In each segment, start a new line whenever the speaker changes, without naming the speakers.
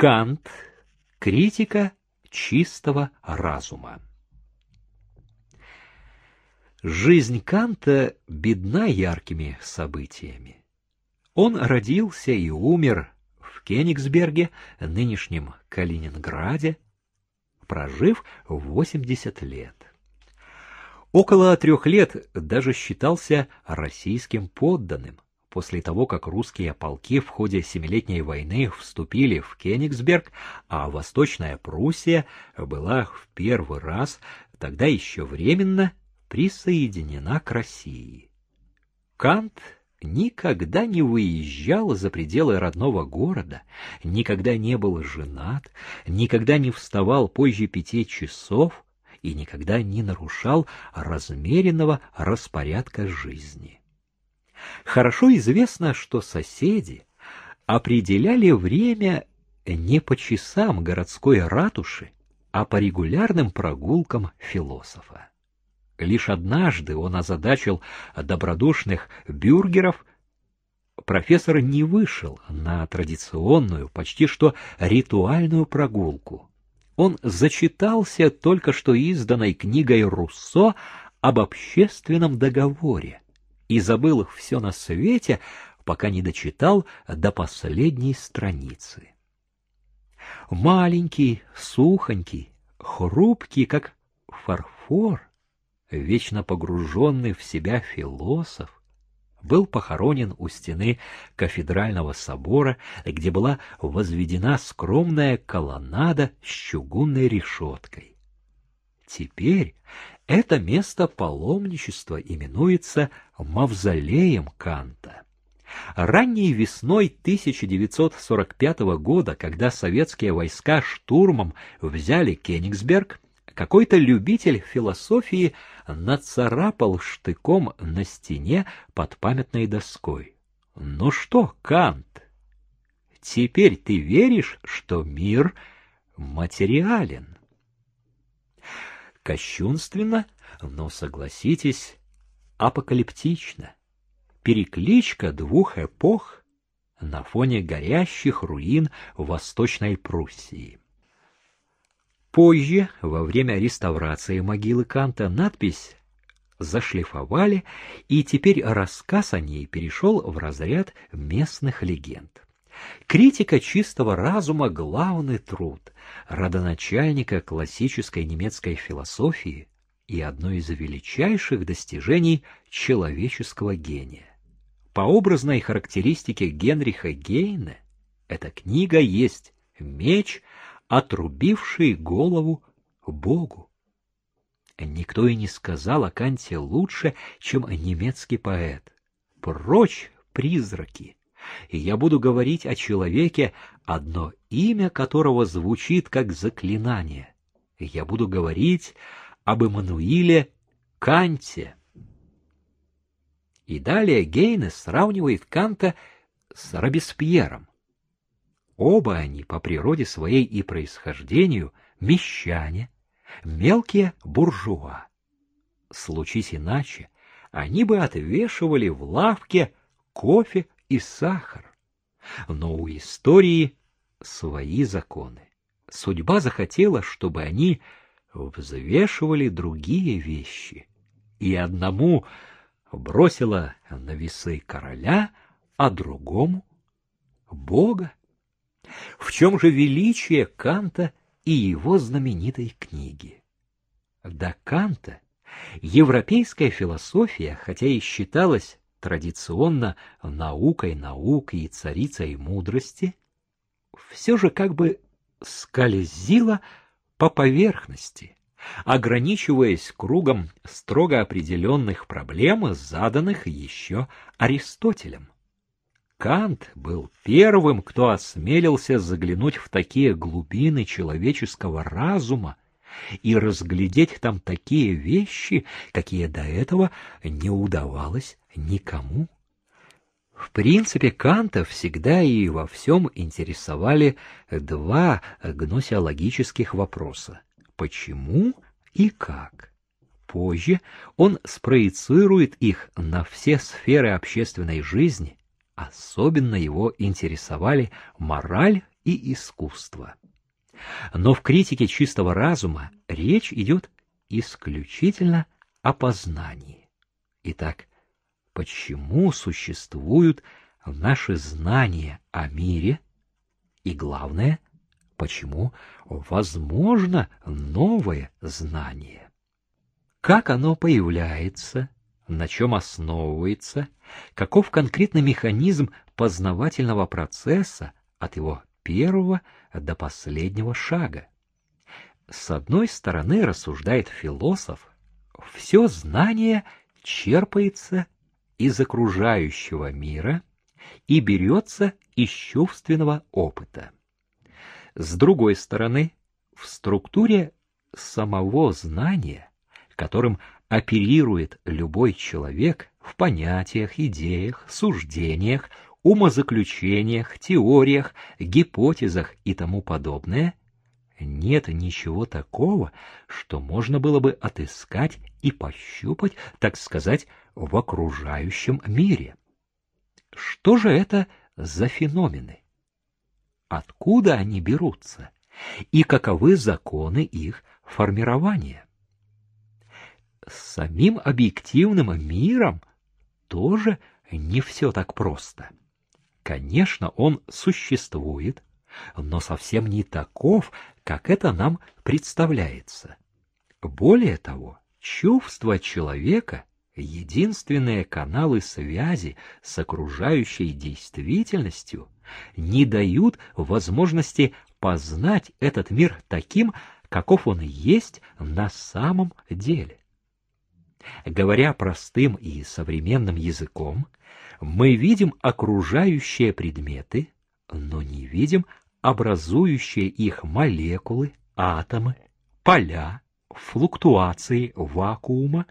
Кант. Критика чистого разума. Жизнь Канта бедна яркими событиями. Он родился и умер в Кенигсберге, нынешнем Калининграде, прожив 80 лет. Около трех лет даже считался российским подданным. После того, как русские полки в ходе Семилетней войны вступили в Кенигсберг, а Восточная Пруссия была в первый раз, тогда еще временно, присоединена к России. Кант никогда не выезжал за пределы родного города, никогда не был женат, никогда не вставал позже пяти часов и никогда не нарушал размеренного распорядка жизни. Хорошо известно, что соседи определяли время не по часам городской ратуши, а по регулярным прогулкам философа. Лишь однажды он озадачил добродушных бюргеров. Профессор не вышел на традиционную, почти что ритуальную прогулку. Он зачитался только что изданной книгой Руссо об общественном договоре и забыл все на свете, пока не дочитал до последней страницы. Маленький, сухонький, хрупкий, как фарфор, вечно погруженный в себя философ, был похоронен у стены кафедрального собора, где была возведена скромная колоннада с чугунной решеткой. Теперь это место паломничества именуется мавзолеем Канта. Ранней весной 1945 года, когда советские войска штурмом взяли Кенигсберг, какой-то любитель философии нацарапал штыком на стене под памятной доской. «Ну что, Кант, теперь ты веришь, что мир материален?» Кощунственно, но, согласитесь, апокалиптично. Перекличка двух эпох на фоне горящих руин Восточной Пруссии. Позже, во время реставрации могилы Канта, надпись зашлифовали, и теперь рассказ о ней перешел в разряд местных легенд. Критика чистого разума — главный труд родоначальника классической немецкой философии и одно из величайших достижений человеческого гения. По образной характеристике Генриха Гейне, эта книга есть меч, отрубивший голову Богу. Никто и не сказал о Канте лучше, чем немецкий поэт. Прочь призраки! И я буду говорить о человеке, одно имя которого звучит как заклинание. Я буду говорить об Эммануиле Канте. И далее Гейне сравнивает Канта с Робеспьером. Оба они по природе своей и происхождению мещане, мелкие буржуа. Случись иначе, они бы отвешивали в лавке кофе и сахар. Но у истории свои законы. Судьба захотела, чтобы они взвешивали другие вещи, и одному бросила на весы короля, а другому — Бога. В чем же величие Канта и его знаменитой книги? До Канта европейская философия, хотя и считалась традиционно наукой наук и царицей мудрости, все же как бы скользила по поверхности, ограничиваясь кругом строго определенных проблем, заданных еще Аристотелем. Кант был первым, кто осмелился заглянуть в такие глубины человеческого разума и разглядеть там такие вещи, какие до этого не удавалось никому. В принципе, Канта всегда и во всем интересовали два гносеологических вопроса — почему и как. Позже он спроецирует их на все сферы общественной жизни, особенно его интересовали мораль и искусство. Но в критике чистого разума речь идет исключительно о познании. Итак, почему существуют наши знания о мире и, главное, почему возможно новое знание? Как оно появляется, на чем основывается, каков конкретный механизм познавательного процесса от его первого до последнего шага. С одной стороны, рассуждает философ, все знание черпается из окружающего мира и берется из чувственного опыта. С другой стороны, в структуре самого знания, которым оперирует любой человек в понятиях, идеях, суждениях, умозаключениях, теориях, гипотезах и тому подобное, нет ничего такого, что можно было бы отыскать и пощупать, так сказать, в окружающем мире. Что же это за феномены? Откуда они берутся? И каковы законы их формирования? С самим объективным миром тоже не все так просто. Конечно, он существует, но совсем не таков, как это нам представляется. Более того, чувства человека — единственные каналы связи с окружающей действительностью — не дают возможности познать этот мир таким, каков он есть на самом деле. Говоря простым и современным языком, мы видим окружающие предметы, но не видим образующие их молекулы, атомы, поля, флуктуации вакуума,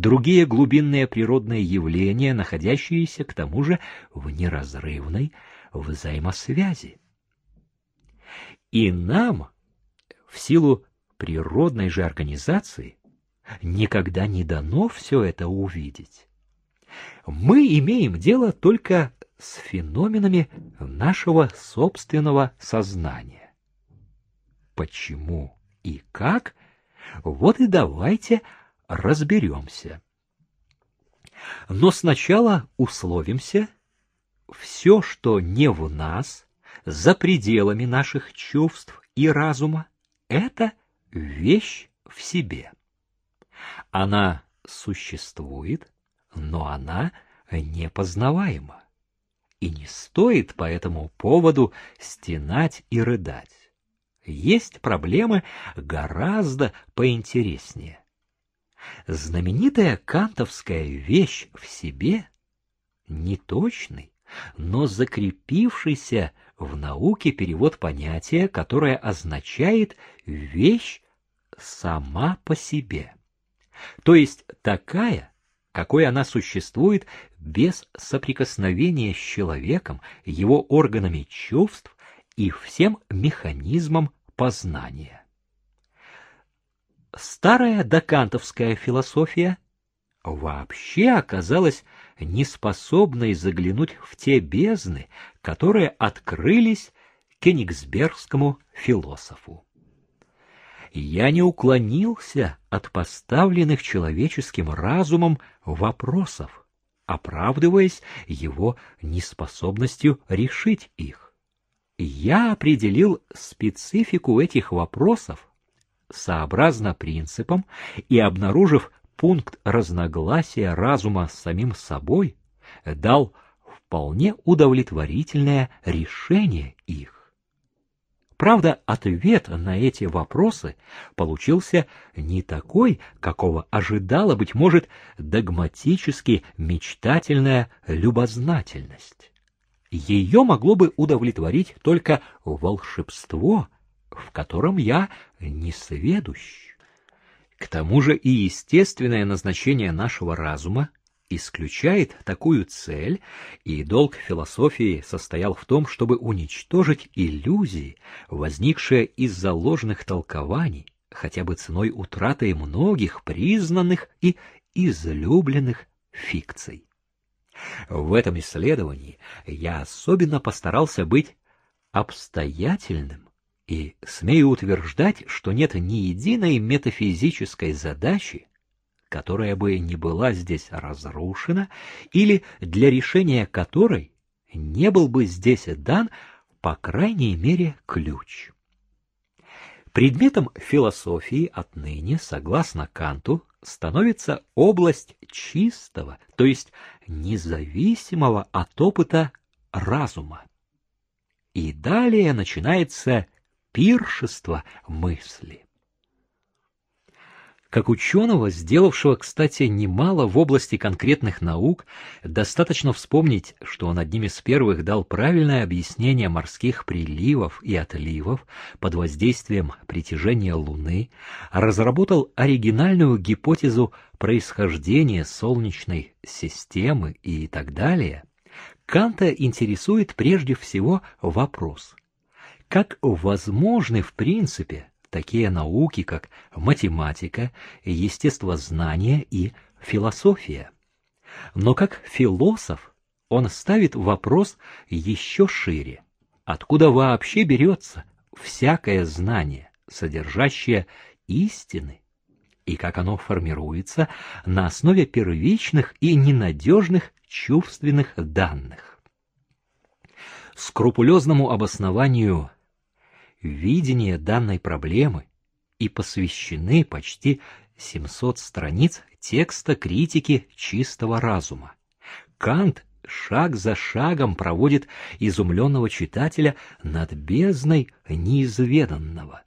другие глубинные природные явления, находящиеся к тому же в неразрывной взаимосвязи. И нам, в силу природной же организации, никогда не дано все это увидеть мы имеем дело только с феноменами нашего собственного сознания. Почему и как? Вот и давайте разберемся. Но сначала условимся, все, что не в нас, за пределами наших чувств и разума, это вещь в себе. Она существует, но она непознаваема. И не стоит по этому поводу стенать и рыдать. Есть проблемы гораздо поинтереснее. Знаменитая кантовская вещь в себе — неточный, но закрепившийся в науке перевод понятия, которое означает «вещь сама по себе», то есть такая, какой она существует без соприкосновения с человеком, его органами чувств и всем механизмом познания. Старая докантовская философия вообще оказалась неспособной заглянуть в те бездны, которые открылись кенигсбергскому философу я не уклонился от поставленных человеческим разумом вопросов, оправдываясь его неспособностью решить их. Я определил специфику этих вопросов сообразно принципам и, обнаружив пункт разногласия разума с самим собой, дал вполне удовлетворительное решение их. Правда, ответ на эти вопросы получился не такой, какого ожидала, быть может, догматически мечтательная любознательность. Ее могло бы удовлетворить только волшебство, в котором я не сведущ. К тому же и естественное назначение нашего разума исключает такую цель, и долг философии состоял в том, чтобы уничтожить иллюзии, возникшие из-за ложных толкований, хотя бы ценой утраты многих признанных и излюбленных фикций. В этом исследовании я особенно постарался быть обстоятельным и смею утверждать, что нет ни единой метафизической задачи, которая бы не была здесь разрушена или для решения которой не был бы здесь дан, по крайней мере, ключ. Предметом философии отныне, согласно Канту, становится область чистого, то есть независимого от опыта разума. И далее начинается пиршество мысли. Как ученого, сделавшего, кстати, немало в области конкретных наук, достаточно вспомнить, что он одним из первых дал правильное объяснение морских приливов и отливов под воздействием притяжения Луны, разработал оригинальную гипотезу происхождения Солнечной системы и так далее, Канта интересует прежде всего вопрос, как возможны в принципе такие науки, как математика, естествознание и философия. Но как философ он ставит вопрос еще шире. Откуда вообще берется всякое знание, содержащее истины, и как оно формируется на основе первичных и ненадежных чувственных данных? Скрупулезному обоснованию видение данной проблемы и посвящены почти 700 страниц текста критики чистого разума. Кант шаг за шагом проводит изумленного читателя над бездной неизведанного.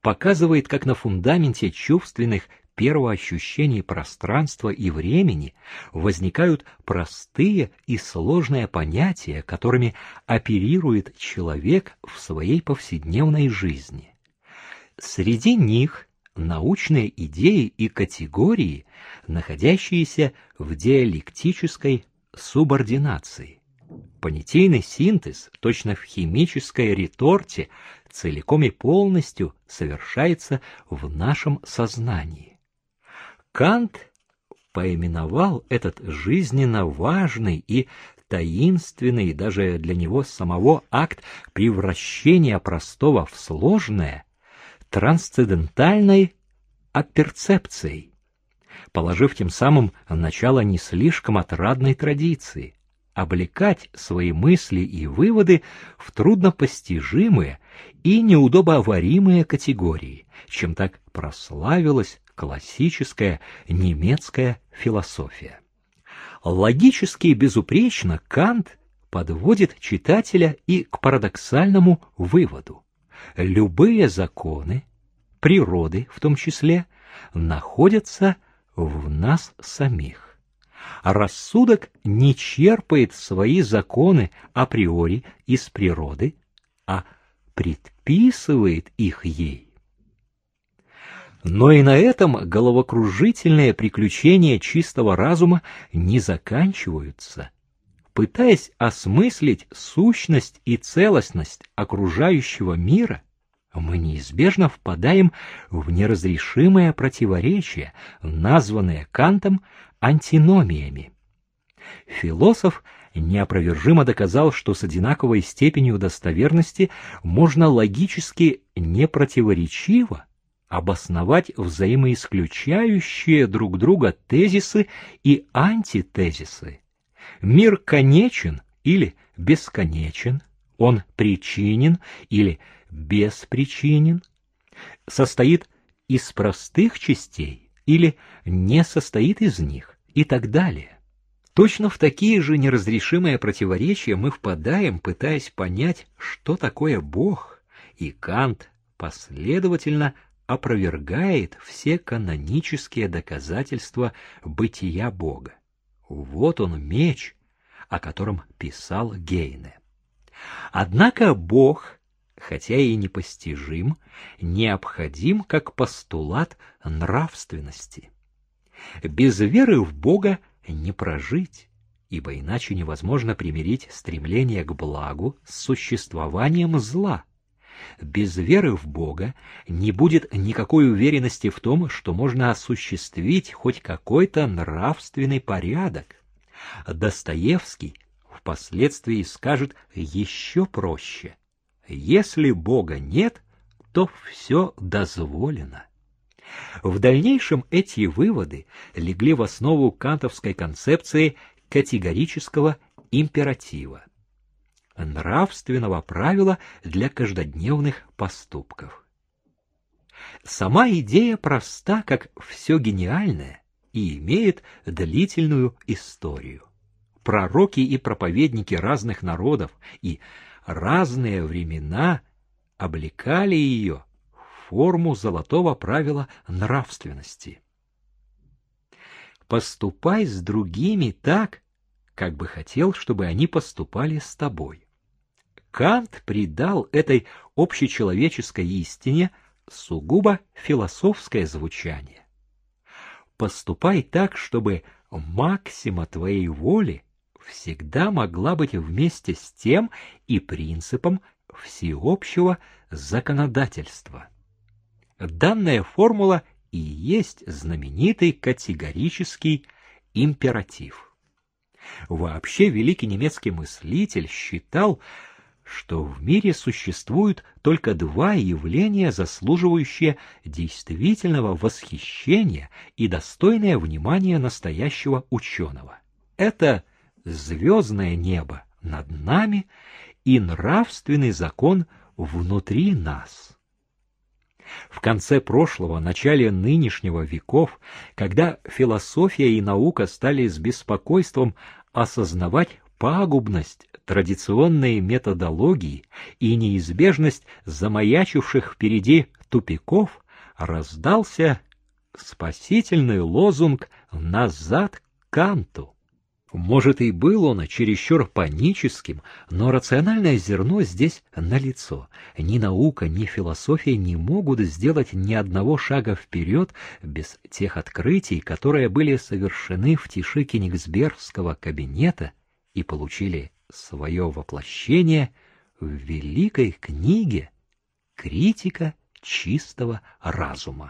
Показывает, как на фундаменте чувственных первоощущений пространства и времени возникают простые и сложные понятия, которыми оперирует человек в своей повседневной жизни. Среди них научные идеи и категории, находящиеся в диалектической субординации. Понятийный синтез, точно в химической реторте, целиком и полностью совершается в нашем сознании. Кант поименовал этот жизненно важный и таинственный даже для него самого акт превращения простого в сложное трансцендентальной оперцепцией, положив тем самым начало не слишком отрадной традиции. Облекать свои мысли и выводы в труднопостижимые и неудобоваримые категории, чем так прославилась классическая немецкая философия. Логически и безупречно Кант подводит читателя и к парадоксальному выводу. Любые законы, природы в том числе, находятся в нас самих. Рассудок не черпает свои законы априори из природы, а предписывает их ей. Но и на этом головокружительные приключения чистого разума не заканчиваются. Пытаясь осмыслить сущность и целостность окружающего мира, мы неизбежно впадаем в неразрешимое противоречие, названное Кантом антиномиями. Философ неопровержимо доказал, что с одинаковой степенью достоверности можно логически непротиворечиво обосновать взаимоисключающие друг друга тезисы и антитезисы. Мир конечен или бесконечен, он причинен или беспричинен, состоит из простых частей или не состоит из них и так далее. Точно в такие же неразрешимые противоречия мы впадаем, пытаясь понять, что такое Бог, и Кант последовательно опровергает все канонические доказательства бытия Бога. Вот он меч, о котором писал Гейне. Однако Бог, хотя и непостижим, необходим как постулат нравственности. Без веры в Бога не прожить, ибо иначе невозможно примирить стремление к благу с существованием зла – без веры в Бога не будет никакой уверенности в том, что можно осуществить хоть какой-то нравственный порядок. Достоевский впоследствии скажет еще проще. Если Бога нет, то все дозволено. В дальнейшем эти выводы легли в основу кантовской концепции категорического императива, нравственного правила для каждодневных поступков. Сама идея проста, как все гениальное, и имеет длительную историю. Пророки и проповедники разных народов и разные времена облекали ее в форму золотого правила нравственности. Поступай с другими так, как бы хотел, чтобы они поступали с тобой. Кант придал этой общечеловеческой истине сугубо философское звучание. Поступай так, чтобы максима твоей воли всегда могла быть вместе с тем и принципом всеобщего законодательства. Данная формула и есть знаменитый категорический императив. Вообще великий немецкий мыслитель считал, что в мире существуют только два явления, заслуживающие действительного восхищения и достойное внимания настоящего ученого. Это звездное небо над нами и нравственный закон внутри нас. В конце прошлого, начале нынешнего веков, когда философия и наука стали с беспокойством осознавать пагубность традиционной методологии и неизбежность замаячивших впереди тупиков, раздался спасительный лозунг «Назад к Канту». Может, и был он чересчур паническим, но рациональное зерно здесь налицо. Ни наука, ни философия не могут сделать ни одного шага вперед без тех открытий, которые были совершены в тиши Кенигсбергского кабинета и получили свое воплощение в великой книге «Критика чистого разума».